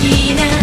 議な